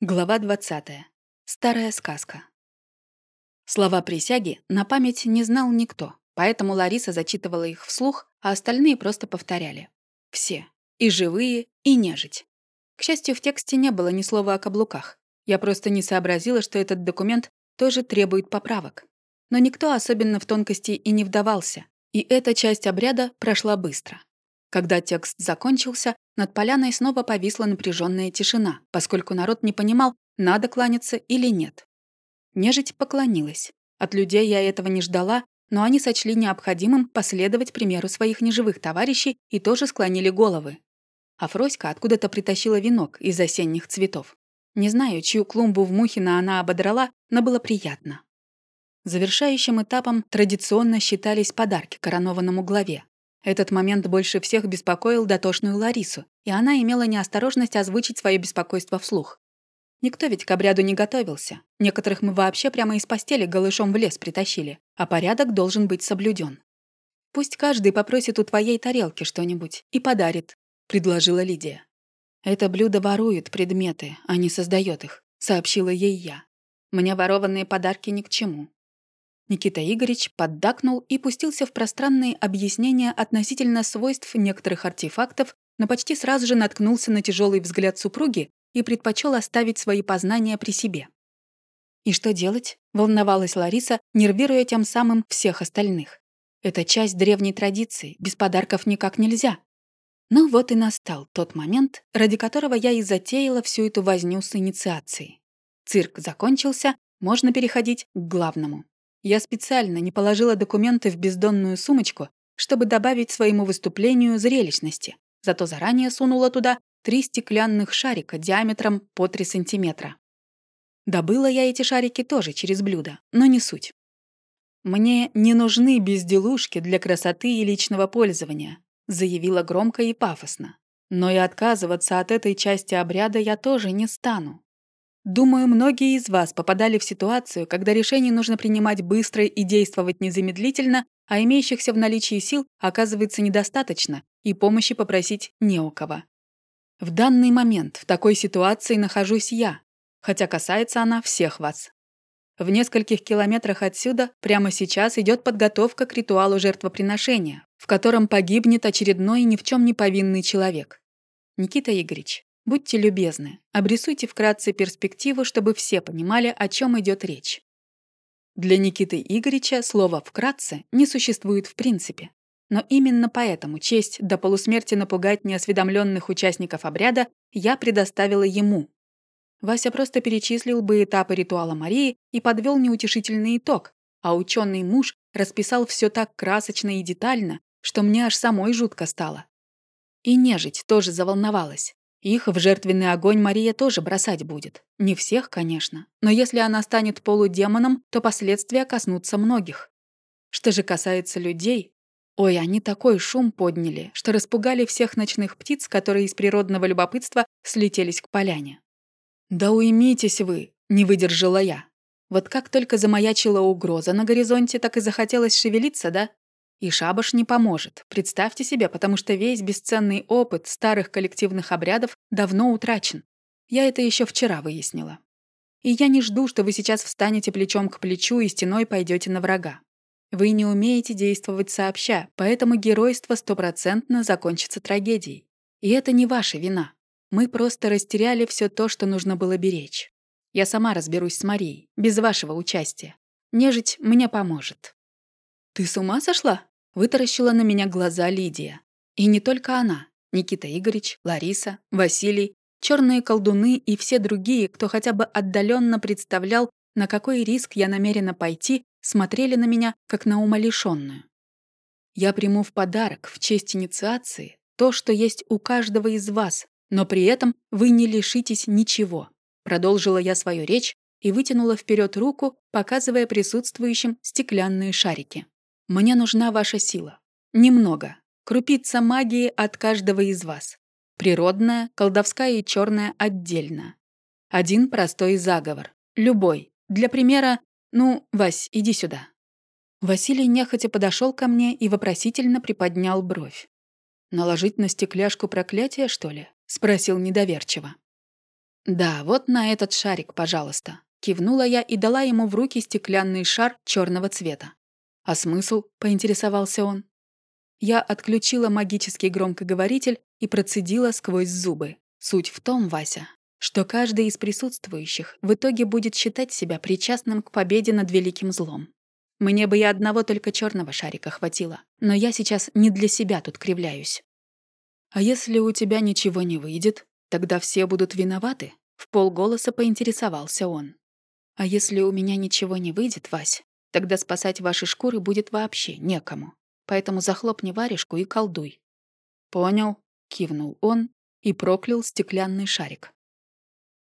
Глава 20. Старая сказка. Слова присяги на память не знал никто, поэтому Лариса зачитывала их вслух, а остальные просто повторяли. Все. И живые, и нежить. К счастью, в тексте не было ни слова о каблуках. Я просто не сообразила, что этот документ тоже требует поправок. Но никто особенно в тонкости и не вдавался, и эта часть обряда прошла быстро. Когда текст закончился, над поляной снова повисла напряженная тишина, поскольку народ не понимал, надо кланяться или нет. Нежить поклонилась. От людей я этого не ждала, но они сочли необходимым последовать примеру своих неживых товарищей и тоже склонили головы. А Фроська откуда-то притащила венок из осенних цветов. Не знаю, чью клумбу в Мухино она ободрала, но было приятно. Завершающим этапом традиционно считались подарки коронованному главе. Этот момент больше всех беспокоил дотошную Ларису, и она имела неосторожность озвучить свое беспокойство вслух. Никто ведь к обряду не готовился. Некоторых мы вообще прямо из постели голышом в лес притащили, а порядок должен быть соблюден. «Пусть каждый попросит у твоей тарелки что-нибудь и подарит», — предложила Лидия. «Это блюдо ворует предметы, а не создает их», — сообщила ей я. «Мне ворованные подарки ни к чему. Никита Игоревич поддакнул и пустился в пространные объяснения относительно свойств некоторых артефактов, но почти сразу же наткнулся на тяжелый взгляд супруги и предпочел оставить свои познания при себе. «И что делать?» — волновалась Лариса, нервируя тем самым всех остальных. «Это часть древней традиции, без подарков никак нельзя». Ну вот и настал тот момент, ради которого я и затеяла всю эту возню с инициацией. Цирк закончился, можно переходить к главному. Я специально не положила документы в бездонную сумочку, чтобы добавить своему выступлению зрелищности, зато заранее сунула туда три стеклянных шарика диаметром по 3 сантиметра. Добыла я эти шарики тоже через блюдо, но не суть. «Мне не нужны безделушки для красоты и личного пользования», заявила громко и пафосно. «Но и отказываться от этой части обряда я тоже не стану. Думаю, многие из вас попадали в ситуацию, когда решение нужно принимать быстро и действовать незамедлительно, а имеющихся в наличии сил оказывается недостаточно, и помощи попросить не у кого. В данный момент в такой ситуации нахожусь я, хотя касается она всех вас. В нескольких километрах отсюда прямо сейчас идет подготовка к ритуалу жертвоприношения, в котором погибнет очередной ни в чем не повинный человек. Никита Игоревич, Будьте любезны, обрисуйте вкратце перспективу, чтобы все понимали, о чем идет речь. Для Никиты Игоревича слово «вкратце» не существует в принципе. Но именно поэтому честь до полусмерти напугать неосведомленных участников обряда я предоставила ему. Вася просто перечислил бы этапы ритуала Марии и подвел неутешительный итог, а ученый муж расписал все так красочно и детально, что мне аж самой жутко стало. И нежить тоже заволновалась. Их в жертвенный огонь Мария тоже бросать будет. Не всех, конечно, но если она станет полудемоном, то последствия коснутся многих. Что же касается людей, ой, они такой шум подняли, что распугали всех ночных птиц, которые из природного любопытства слетелись к поляне. «Да уймитесь вы!» — не выдержала я. Вот как только замаячила угроза на горизонте, так и захотелось шевелиться, да? И шабаш не поможет, представьте себе, потому что весь бесценный опыт старых коллективных обрядов давно утрачен. Я это еще вчера выяснила. И я не жду, что вы сейчас встанете плечом к плечу и стеной пойдете на врага. Вы не умеете действовать сообща, поэтому геройство стопроцентно закончится трагедией. И это не ваша вина. Мы просто растеряли все то, что нужно было беречь. Я сама разберусь с Марией, без вашего участия. Нежить мне поможет. «Ты с ума сошла?» — вытаращила на меня глаза Лидия. И не только она. Никита Игоревич, Лариса, Василий, черные колдуны и все другие, кто хотя бы отдаленно представлял, на какой риск я намерена пойти, смотрели на меня, как на умалишенную. Я приму в подарок, в честь инициации, то, что есть у каждого из вас, но при этом вы не лишитесь ничего. Продолжила я свою речь и вытянула вперед руку, показывая присутствующим стеклянные шарики. Мне нужна ваша сила. Немного. Крупица магии от каждого из вас. Природная, колдовская и черная отдельно. Один простой заговор. Любой. Для примера, ну, Вась, иди сюда. Василий нехотя подошел ко мне и вопросительно приподнял бровь. «Наложить на стекляшку проклятие, что ли?» — спросил недоверчиво. «Да, вот на этот шарик, пожалуйста», — кивнула я и дала ему в руки стеклянный шар черного цвета. «А смысл?» — поинтересовался он. Я отключила магический громкоговоритель и процедила сквозь зубы. Суть в том, Вася, что каждый из присутствующих в итоге будет считать себя причастным к победе над великим злом. Мне бы и одного только черного шарика хватило, но я сейчас не для себя тут кривляюсь. А если у тебя ничего не выйдет, тогда все будут виноваты, в полголоса поинтересовался он. А если у меня ничего не выйдет, Вась, тогда спасать ваши шкуры будет вообще некому. Поэтому захлопни варежку и колдуй. Понял, кивнул он и проклял стеклянный шарик.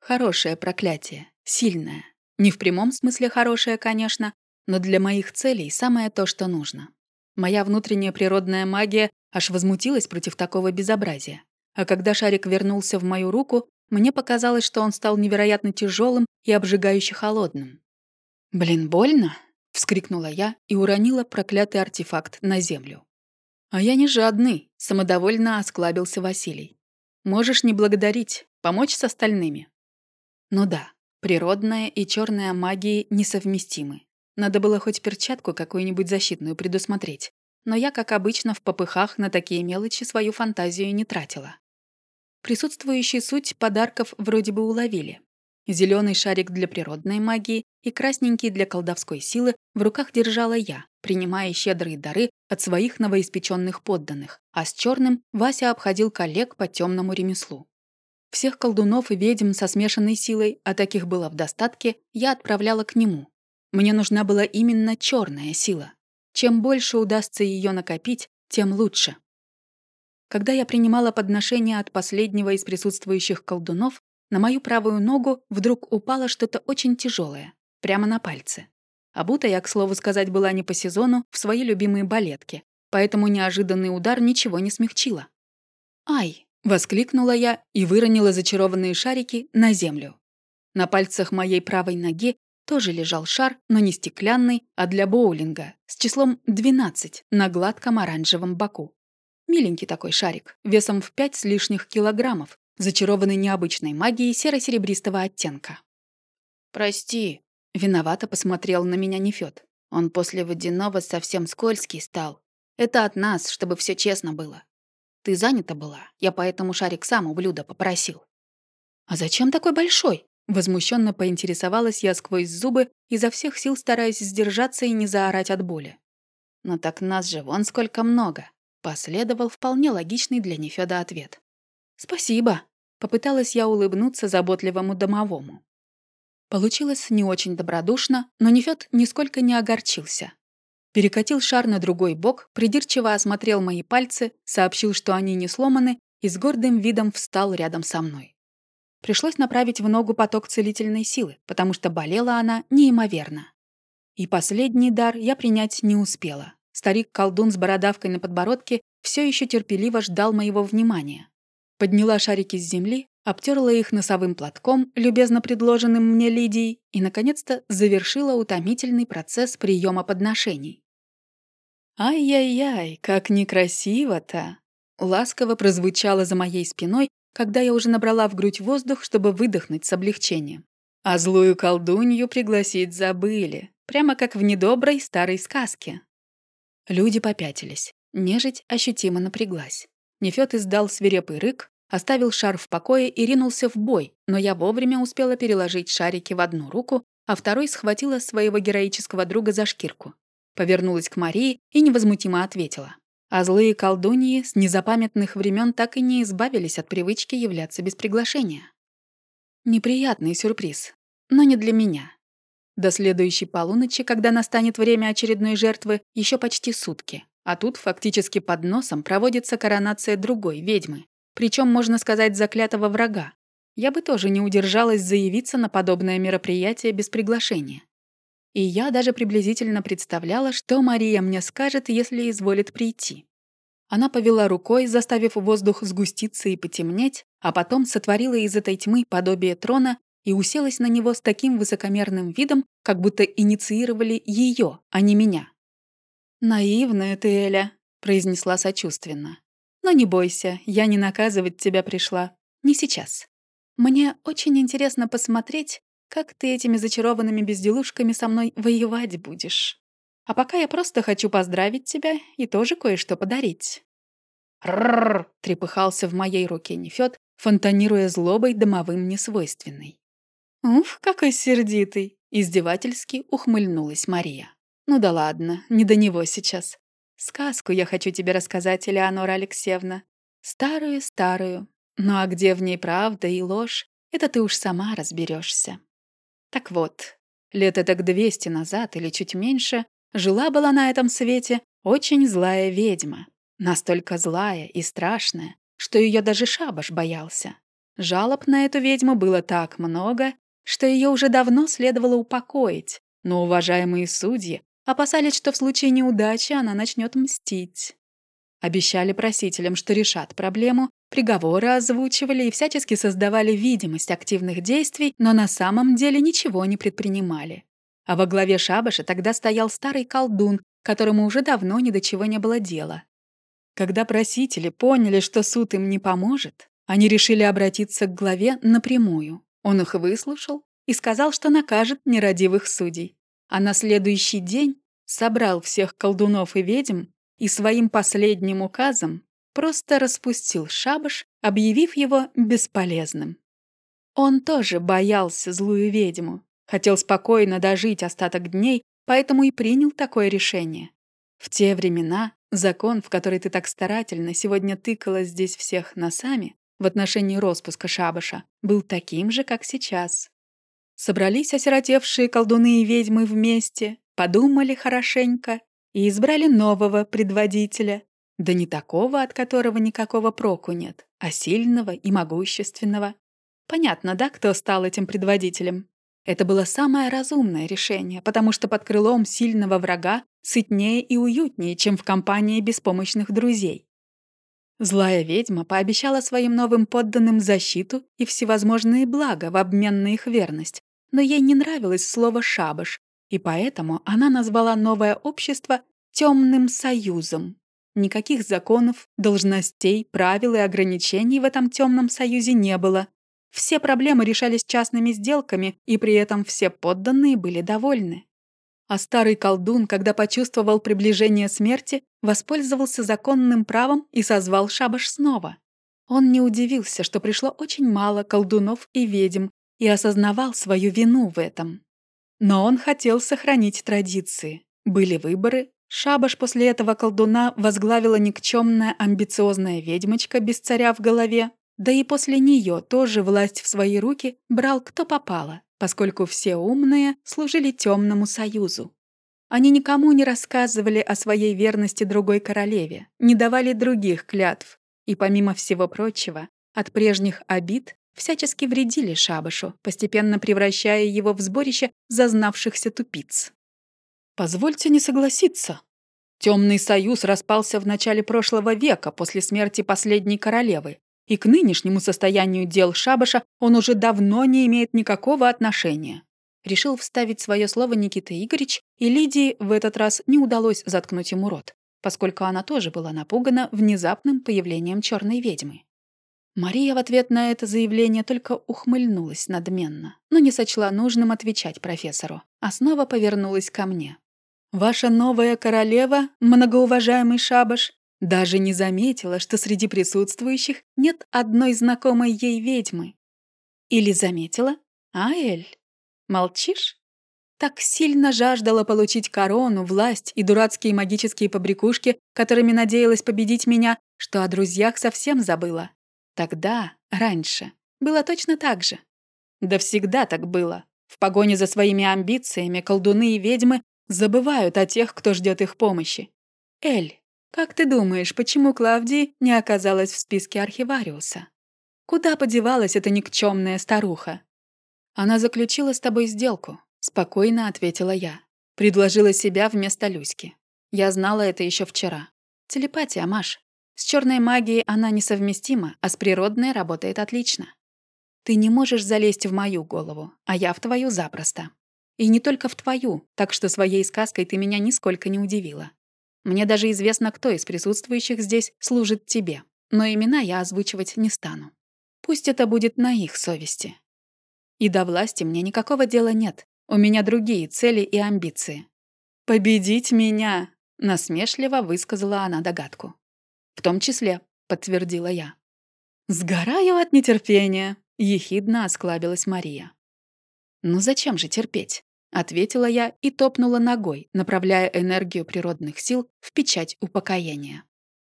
Хорошее проклятие, сильное. Не в прямом смысле хорошее, конечно, но для моих целей самое то, что нужно. Моя внутренняя природная магия аж возмутилась против такого безобразия. А когда шарик вернулся в мою руку, мне показалось, что он стал невероятно тяжелым и обжигающе холодным. «Блин, больно?» — вскрикнула я и уронила проклятый артефакт на землю. «А я не жадный», — самодовольно осклабился Василий. «Можешь не благодарить, помочь с остальными». Ну да, природная и черная магии несовместимы. Надо было хоть перчатку какую-нибудь защитную предусмотреть. Но я, как обычно, в попыхах на такие мелочи свою фантазию не тратила. Присутствующие суть подарков вроде бы уловили. Зеленый шарик для природной магии и красненький для колдовской силы в руках держала я, принимая щедрые дары от своих новоиспеченных подданных, а с черным Вася обходил коллег по темному ремеслу. Всех колдунов и ведьм со смешанной силой, а таких было в достатке, я отправляла к нему, мне нужна была именно черная сила. Чем больше удастся ее накопить, тем лучше. Когда я принимала подношение от последнего из присутствующих колдунов, на мою правую ногу вдруг упало что-то очень тяжелое, прямо на пальце. Обута я, к слову сказать, была не по сезону, в свои любимые балетки, поэтому неожиданный удар ничего не смягчила. «Ай!» — воскликнула я и выронила зачарованные шарики на землю. На пальцах моей правой ноги тоже лежал шар, но не стеклянный, а для боулинга, с числом 12 на гладком оранжевом боку. Миленький такой шарик, весом в 5 с лишних килограммов, зачарованный необычной магией серо-серебристого оттенка. «Прости», — виновато посмотрел на меня Нефёд. «Он после водяного совсем скользкий стал. Это от нас, чтобы все честно было. Ты занята была, я поэтому шарик сам у блюда попросил». «А зачем такой большой?» Возмущенно поинтересовалась я сквозь зубы, изо всех сил стараясь сдержаться и не заорать от боли. «Но так нас же вон сколько много!» Последовал вполне логичный для Нефёда ответ. «Спасибо!» — попыталась я улыбнуться заботливому домовому. Получилось не очень добродушно, но Нефёд нисколько не огорчился. Перекатил шар на другой бок, придирчиво осмотрел мои пальцы, сообщил, что они не сломаны, и с гордым видом встал рядом со мной. Пришлось направить в ногу поток целительной силы, потому что болела она неимоверно. И последний дар я принять не успела. Старик-колдун с бородавкой на подбородке все еще терпеливо ждал моего внимания. Подняла шарики с земли, обтерла их носовым платком, любезно предложенным мне Лидией, и, наконец-то, завершила утомительный процесс приема подношений. «Ай-яй-яй, как некрасиво-то!» Ласково прозвучало за моей спиной, когда я уже набрала в грудь воздух, чтобы выдохнуть с облегчением. А злую колдунью пригласить забыли, прямо как в недоброй старой сказке. Люди попятились. Нежить ощутимо напряглась. Нефёд издал свирепый рык, оставил шар в покое и ринулся в бой, но я вовремя успела переложить шарики в одну руку, а второй схватила своего героического друга за шкирку. Повернулась к Марии и невозмутимо ответила. А злые колдуньи с незапамятных времен так и не избавились от привычки являться без приглашения. Неприятный сюрприз, но не для меня. До следующей полуночи, когда настанет время очередной жертвы, еще почти сутки. А тут фактически под носом проводится коронация другой ведьмы. Причем, можно сказать, заклятого врага. Я бы тоже не удержалась заявиться на подобное мероприятие без приглашения и я даже приблизительно представляла, что Мария мне скажет, если изволит прийти. Она повела рукой, заставив воздух сгуститься и потемнеть, а потом сотворила из этой тьмы подобие трона и уселась на него с таким высокомерным видом, как будто инициировали ее, а не меня. «Наивная ты, Эля», — произнесла сочувственно. «Но не бойся, я не наказывать тебя пришла. Не сейчас. Мне очень интересно посмотреть, как ты этими зачарованными безделушками со мной воевать будешь. А пока я просто хочу поздравить тебя и тоже кое-что подарить». «Рррр!» — трепыхался в моей руке Нефёд, фонтанируя злобой домовым несвойственной. «Уф, какой сердитый!» — издевательски ухмыльнулась Мария. «Ну да ладно, не до него сейчас. Сказку я хочу тебе рассказать, Элеонора Алексеевна. Старую-старую. Ну а где в ней правда и ложь, это ты уж сама разберешься. Так вот, лет так двести назад или чуть меньше жила-была на этом свете очень злая ведьма. Настолько злая и страшная, что ее даже шабаш боялся. Жалоб на эту ведьму было так много, что ее уже давно следовало упокоить, но уважаемые судьи опасались, что в случае неудачи она начнет мстить. Обещали просителям, что решат проблему, приговоры озвучивали и всячески создавали видимость активных действий, но на самом деле ничего не предпринимали. А во главе шабаша тогда стоял старый колдун, которому уже давно ни до чего не было дела. Когда просители поняли, что суд им не поможет, они решили обратиться к главе напрямую. Он их выслушал и сказал, что накажет нерадивых судей. А на следующий день собрал всех колдунов и ведьм и своим последним указом просто распустил шабаш, объявив его бесполезным. Он тоже боялся злую ведьму, хотел спокойно дожить остаток дней, поэтому и принял такое решение. В те времена закон, в который ты так старательно сегодня тыкала здесь всех носами, в отношении распуска шабаша, был таким же, как сейчас. Собрались осиротевшие колдуны и ведьмы вместе, подумали хорошенько и избрали нового предводителя. Да не такого, от которого никакого проку нет, а сильного и могущественного. Понятно, да, кто стал этим предводителем? Это было самое разумное решение, потому что под крылом сильного врага сытнее и уютнее, чем в компании беспомощных друзей. Злая ведьма пообещала своим новым подданным защиту и всевозможные блага в обмен на их верность, но ей не нравилось слово «шабаш», и поэтому она назвала новое общество «темным союзом». Никаких законов, должностей, правил и ограничений в этом темном союзе не было. Все проблемы решались частными сделками, и при этом все подданные были довольны. А старый колдун, когда почувствовал приближение смерти, воспользовался законным правом и созвал шабаш снова. Он не удивился, что пришло очень мало колдунов и ведьм, и осознавал свою вину в этом. Но он хотел сохранить традиции. Были выборы, шабаш после этого колдуна возглавила никчемная амбициозная ведьмочка без царя в голове, да и после нее тоже власть в свои руки брал кто попало, поскольку все умные служили темному союзу. Они никому не рассказывали о своей верности другой королеве, не давали других клятв, и, помимо всего прочего, от прежних обид всячески вредили шабашу, постепенно превращая его в сборище зазнавшихся тупиц. «Позвольте не согласиться», Темный союз распался в начале прошлого века после смерти последней королевы, и к нынешнему состоянию дел Шабаша он уже давно не имеет никакого отношения. Решил вставить свое слово Никита Игоревич, и Лидии в этот раз не удалось заткнуть ему рот, поскольку она тоже была напугана внезапным появлением черной ведьмы. Мария в ответ на это заявление только ухмыльнулась надменно, но не сочла нужным отвечать профессору, а снова повернулась ко мне. «Ваша новая королева, многоуважаемый Шабаш, даже не заметила, что среди присутствующих нет одной знакомой ей ведьмы. Или заметила? А, Эль? Молчишь? Так сильно жаждала получить корону, власть и дурацкие магические побрякушки, которыми надеялась победить меня, что о друзьях совсем забыла. Тогда, раньше, было точно так же. Да всегда так было. В погоне за своими амбициями колдуны и ведьмы забывают о тех, кто ждет их помощи. Эль, как ты думаешь, почему Клавдии не оказалась в списке архивариуса? Куда подевалась эта никчемная старуха? Она заключила с тобой сделку, спокойно ответила я. Предложила себя вместо Люськи. Я знала это еще вчера. Телепатия, Маш. С черной магией она несовместима, а с природной работает отлично. Ты не можешь залезть в мою голову, а я в твою запросто. И не только в твою, так что своей сказкой ты меня нисколько не удивила. Мне даже известно, кто из присутствующих здесь служит тебе, но имена я озвучивать не стану. Пусть это будет на их совести. И до власти мне никакого дела нет. У меня другие цели и амбиции. «Победить меня!» — насмешливо высказала она догадку. «В том числе», — подтвердила я. «Сгораю от нетерпения!» — ехидно осклабилась Мария. «Ну зачем же терпеть?» — ответила я и топнула ногой, направляя энергию природных сил в печать упокоения.